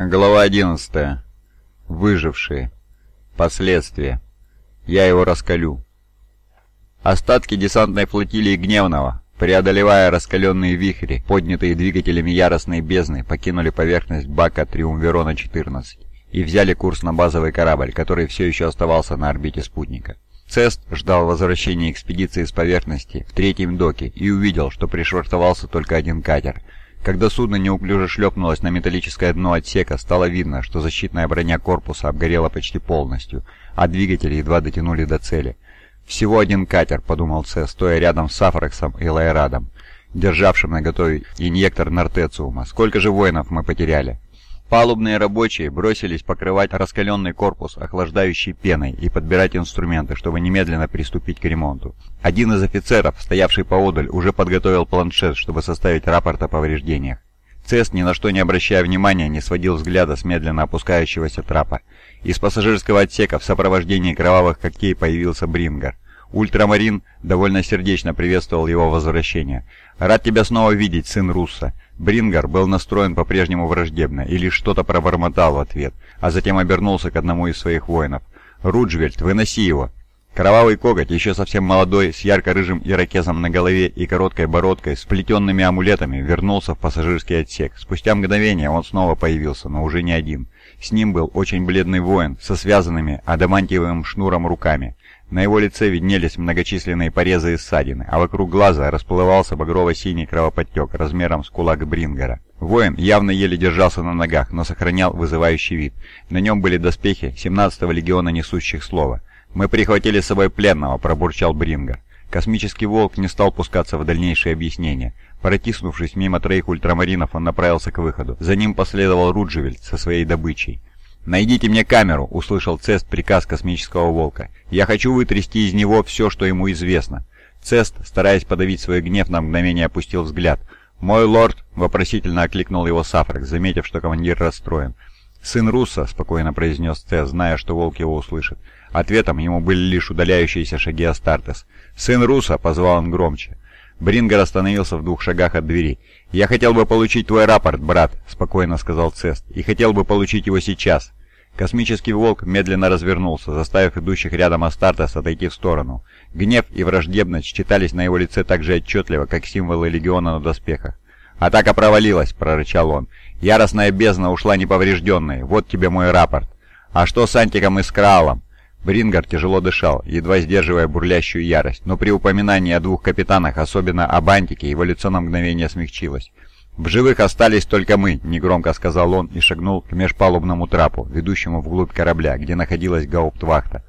Глава 11. Выжившие. Последствия. Я его раскалю. Остатки десантной флотилии Гневного, преодолевая раскаленные вихри, поднятые двигателями яростной бездны, покинули поверхность бака Триумверона-14 и взяли курс на базовый корабль, который все еще оставался на орбите спутника. Цест ждал возвращения экспедиции с поверхности в третьем доке и увидел, что пришвартовался только один катер — когда судно неуклюже шлепнулось на металлическое дно отсека, стало видно, что защитная броня корпуса обгорела почти полностью, а двигатели едва дотянули до цели. «Всего один катер», — подумал Це, стоя рядом с Афрексом и Лайрадом, державшим на готове инъектор Нортециума. «Сколько же воинов мы потеряли?» Палубные рабочие бросились покрывать раскаленный корпус охлаждающей пеной и подбирать инструменты, чтобы немедленно приступить к ремонту. Один из офицеров, стоявший поодаль, уже подготовил планшет, чтобы составить рапорт о повреждениях. Цест, ни на что не обращая внимания, не сводил взгляда с медленно опускающегося трапа. Из пассажирского отсека в сопровождении кровавых когтей появился Брингер. Ультрамарин довольно сердечно приветствовал его возвращение. «Рад тебя снова видеть, сын Русса. Брингар был настроен по-прежнему враждебно и лишь что-то пробормотал в ответ, а затем обернулся к одному из своих воинов. «Руджвельд, выноси его!» Кровавый коготь, еще совсем молодой, с ярко-рыжим ирокезом на голове и короткой бородкой, с плетенными амулетами, вернулся в пассажирский отсек. Спустя мгновение он снова появился, но уже не один. С ним был очень бледный воин, со связанными адамантиевым шнуром руками. На его лице виднелись многочисленные порезы и ссадины, а вокруг глаза расплывался багрово-синий кровоподтек размером с кулак Брингера. Воин явно еле держался на ногах, но сохранял вызывающий вид. На нем были доспехи 17-го легиона несущих слова. «Мы прихватили с собой пленного», — пробурчал Брингер. Космический волк не стал пускаться в дальнейшие объяснения. Протиснувшись мимо троих ультрамаринов, он направился к выходу. За ним последовал Руджевельд со своей добычей. «Найдите мне камеру», — услышал Цест приказ космического волка. «Я хочу вытрясти из него все, что ему известно». Цест, стараясь подавить свой гнев, на мгновение опустил взгляд. «Мой лорд!» — вопросительно окликнул его Сафрак, заметив, что командир расстроен. «Сын Русса», — спокойно произнес Цест, зная, что волк его услышит. Ответом ему были лишь удаляющиеся шаги Астартес. «Сын Руса!» — позвал он громче. Брингер остановился в двух шагах от двери. «Я хотел бы получить твой рапорт, брат», — спокойно сказал Цест, — «и хотел бы получить его сейчас». Космический волк медленно развернулся, заставив идущих рядом Астартес отойти в сторону. Гнев и враждебность читались на его лице так же отчетливо, как символы Легиона на доспехах. «Атака провалилась», — прорычал он. «Яростная бездна ушла неповрежденной. Вот тебе мой рапорт». «А что с Антиком и с Краалом?» Брингар тяжело дышал, едва сдерживая бурлящую ярость, но при упоминании о двух капитанах, особенно об Антике, его лицо на мгновение смягчилось. «В живых остались только мы», — негромко сказал он и шагнул к межпалубному трапу, ведущему вглубь корабля, где находилась гауптвахта.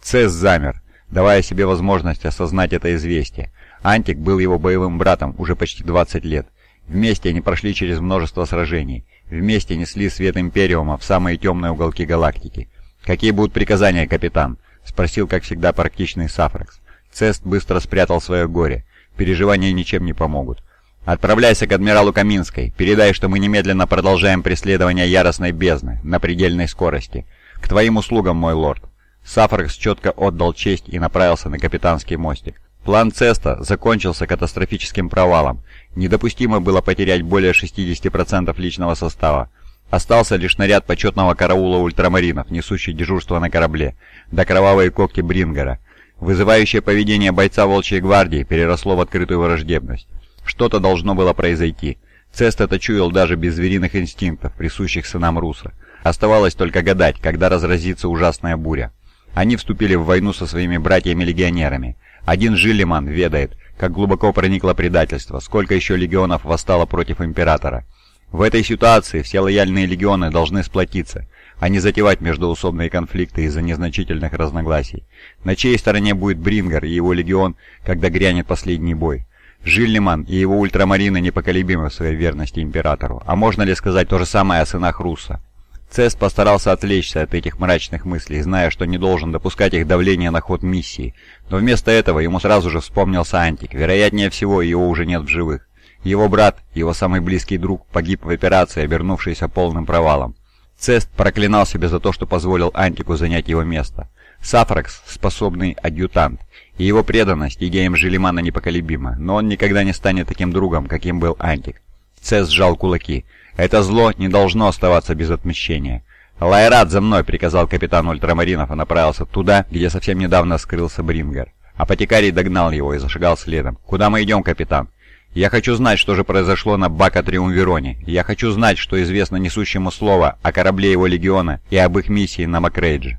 Цесс замер, давая себе возможность осознать это известие. Антик был его боевым братом уже почти 20 лет. Вместе они прошли через множество сражений. Вместе несли свет Империума в самые темные уголки галактики. «Какие будут приказания, капитан?» — спросил, как всегда, практичный Сафрекс. Цест быстро спрятал свое горе. Переживания ничем не помогут. «Отправляйся к адмиралу Каминской. Передай, что мы немедленно продолжаем преследование яростной бездны на предельной скорости. К твоим услугам, мой лорд». Сафракс четко отдал честь и направился на капитанский мостик. План Цеста закончился катастрофическим провалом. Недопустимо было потерять более 60% личного состава. Остался лишь наряд почетного караула ультрамаринов, несущий дежурство на корабле, до кровавые когти Брингера. Вызывающее поведение бойца Волчьей гвардии переросло в открытую враждебность. Что-то должно было произойти. Цест это чуял даже без звериных инстинктов, присущих сынам Руса. Оставалось только гадать, когда разразится ужасная буря. Они вступили в войну со своими братьями-легионерами. Один Жилиман ведает, как глубоко проникло предательство, сколько еще легионов восстало против Императора. В этой ситуации все лояльные легионы должны сплотиться, а не затевать междоусобные конфликты из-за незначительных разногласий. На чьей стороне будет Брингер и его легион, когда грянет последний бой? Жиллиман и его ультрамарины непоколебимы в своей верности императору. А можно ли сказать то же самое о сынах Руса? Цест постарался отвлечься от этих мрачных мыслей, зная, что не должен допускать их давления на ход миссии. Но вместо этого ему сразу же вспомнился Антик. Вероятнее всего, его уже нет в живых. Его брат, его самый близкий друг, погиб в операции, обернувшейся полным провалом. Цест проклинал себя за то, что позволил Антику занять его место. Сафракс – способный адъютант, и его преданность идеям Желимана непоколебима, но он никогда не станет таким другом, каким был Антик. Цесс сжал кулаки. «Это зло не должно оставаться без отмщения». «Лайрат, за мной!» — приказал капитан ультрамаринов и направился туда, где совсем недавно скрылся Брингер. Апотекарий догнал его и зашагал следом. «Куда мы идем, капитан?» «Я хочу знать, что же произошло на Бака Триумвироне. Я хочу знать, что известно несущему слово о корабле его легиона и об их миссии на Макрейдже».